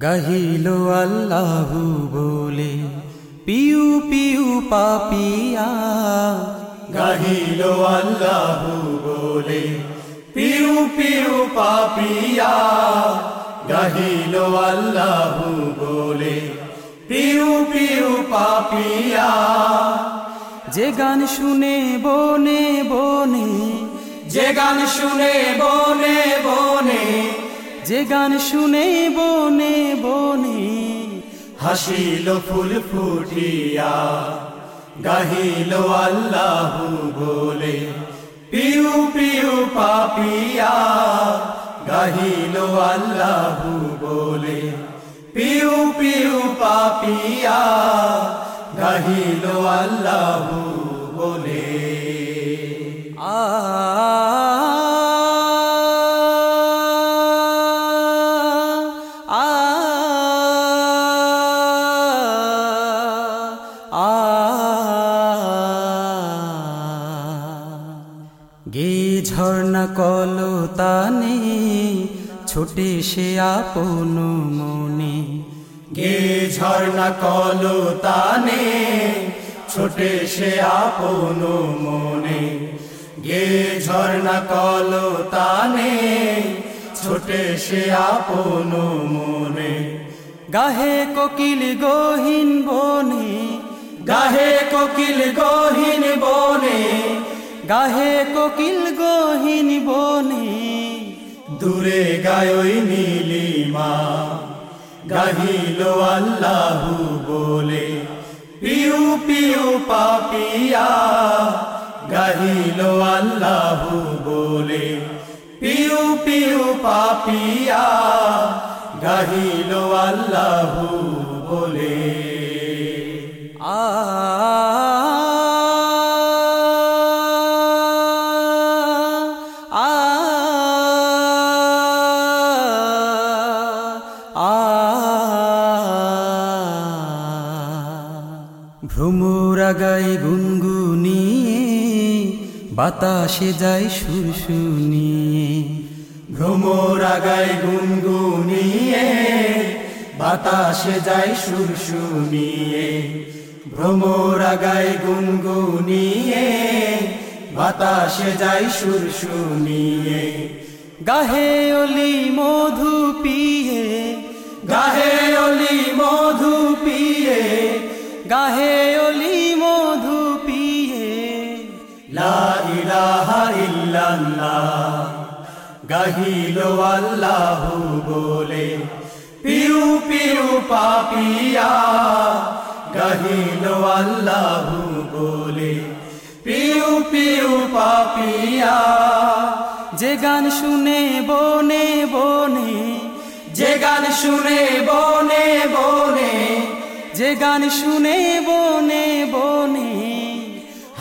গাহিল আল্লাহু বলে পিউ পিউ পাপিয়া। গাহিল আল্লাহু বলে পিউ পিউ পাপিয়া। গাহিল আল্লাহু বলে পিউ পিউ পাপিয়া। যে গান শুনে বনে বনে যে গান শুনে বনে বনে যে গান শুনে বনে বনে হাসিল ফুল ফুটিয়া, গাহিল আল্লাহু বলে, পিউ পিউ পাপিয়া, গাহিল আল্লাহু বলে, পিউ পিউ পাপিয়া, গাহিল আল্লাহু গে ঝর্ণা কলো তানে, ছোটে সে আপন মনে। গে ঝর্ণা কলো তানে, ছোটে সে আপন মনে। গে ঝর্ণা কলো তানে, ছোটে সে আপন মনে। গাহে কোকিল গহীন বনে, গাহে কোকিল গহীন বনে গাহে কোকিল গহীন বনে, দূরে গায়ই নীলিমা। গাহিল আল্লাহু বলে, পিউ পিউ পাপিয়া। গাহিল আল্লাহু বলে, পিউ পিউ পাপিয়া। গাহিল আল্লাহু বলে। আ ভ্রমরা গাই গুনগুনিয়ে, বাতাসে যায় সুর শুনিয়ে ভ্রমরা গায় গুনগুনিয়ে, বাতাসে যায় সুর শুনিয়ে ভ্রমরা গায় গুনগুনিয়ে, বাতাসে সুর শুনিয়ে গাহে অলি মধু পিয়ে, গাহে গাহে অলি মধু পিয়ে। লা ইলাহা ইল্লাল্লাহ গাহিল আল্লাহু বলে পিউ পিউ পাপিয়া গাহিল আল্লাহু বলে পিউ পিউ পাপিয়া। যে গান শুনে বনে বনে যে গান শুনে বনে বনে যে গান শুনে বনে বনে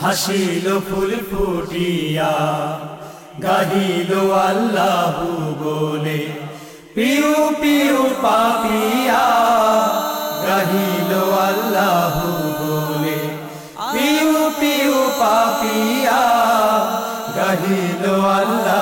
হাসিল ফুল ফুটিয়া, গাহিল আল্লাহ বলে পিউ পিউ পাপিয়া, গাহিল আল্লাহ বলে পিউ পিউ পাপিয়া, গাহিল আল্লাহ